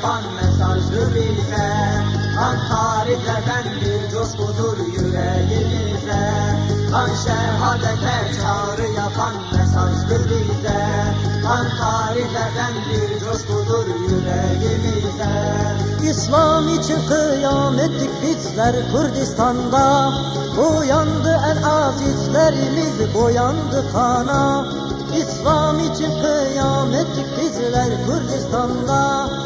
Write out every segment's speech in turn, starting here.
yapan mesajlı bize Lan tariflerden bir coşkudur yüreğimize. Lan şehadete çağrı yapan mesajlı bize Lan tariflerden bir coşkudur yüreğimize. İslam için kıyam bizler Kurdistan'da. Uyandı en azizlerimiz boyandı kana. İslam için kıyam bizler Kurdistan'da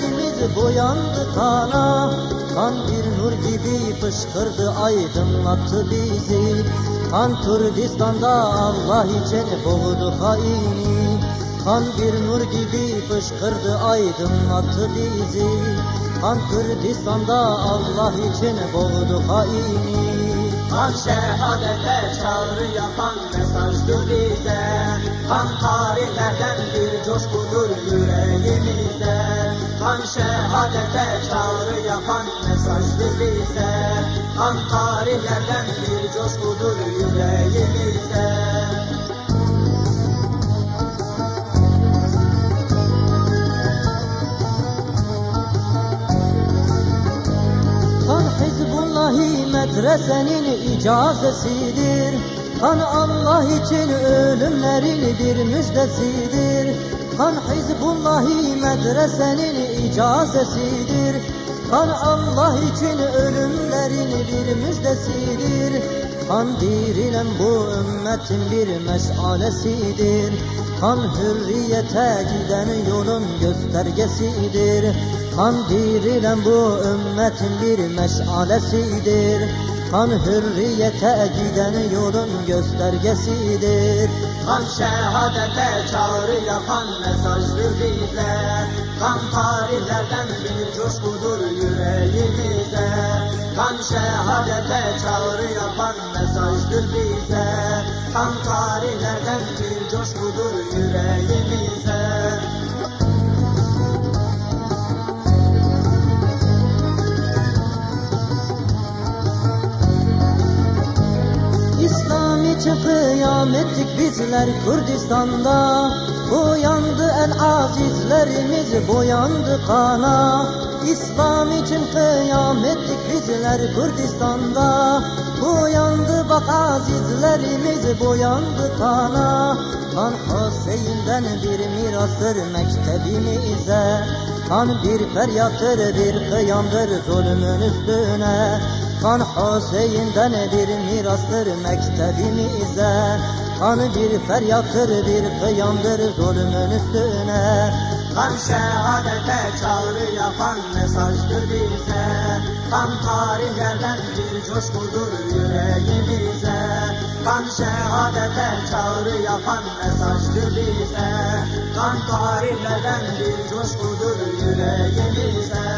azizlerimiz boyandı kana Kan bir nur gibi fışkırdı aydınlattı bizi. Kan Kürdistan'da Allah için boğdu haini Kan bir nur gibi fışkırdı aydınlattı bizi. Kan Kürdistan'da Allah için boğdu haini. Kan şehadete çağrı yapan mesajdır bize. Kan tarihlerden bir coşkudur yüreğimize Kan şehadete çağrı yapan mesajdır bize Kan tarihlerden bir coşkudur yüreğimize. Kan Hizbullahi medresenin icazesidir. Kan Allah için ölümlerin bir müjdesidir Kan Hizbullahi medresenin icazesidir Kan Allah için ölümlerin bir müjdesidir Kan dirilen bu ümmetin bir meşalesidir Kan hürriyete giden yolun göstergesidir. Kan dirilen bu ümmetin bir meşalesidir Kan hürriyete giden yolun göstergesidir. Kan şehadete çağrı yapan mesajdır bize Kan tarihlerden bir coşkudur yüreğimize Kan şehadete çağrı yapan mesajdır bize. Kan tarihlerden bir coşkudur yüreğimize İçin kıyam bizler Kürdistan'da Uyandı el azizlerimiz boyandı kana. İslam için kıyam ettik bizler Kürdistan'da Uyandı bak azizlerimiz boyandı kana. Kan Hüseyin'den bir mirastır mektebimize Kan bir feryattır bir kıyamdır zulmün üstüne Kan Hüseyin'den bir mirastır mektebimize Kan bir feryattır bir kıyamdır zulmün üstüne. Kan şehadete çağrı yapan mesajdır bize. Kan tarihlerden bir coşkudur yüreğimize. Kan şehadete çağrı yapan mesajdır bize. Kan tarihlerden bir coşkudur yüreğimize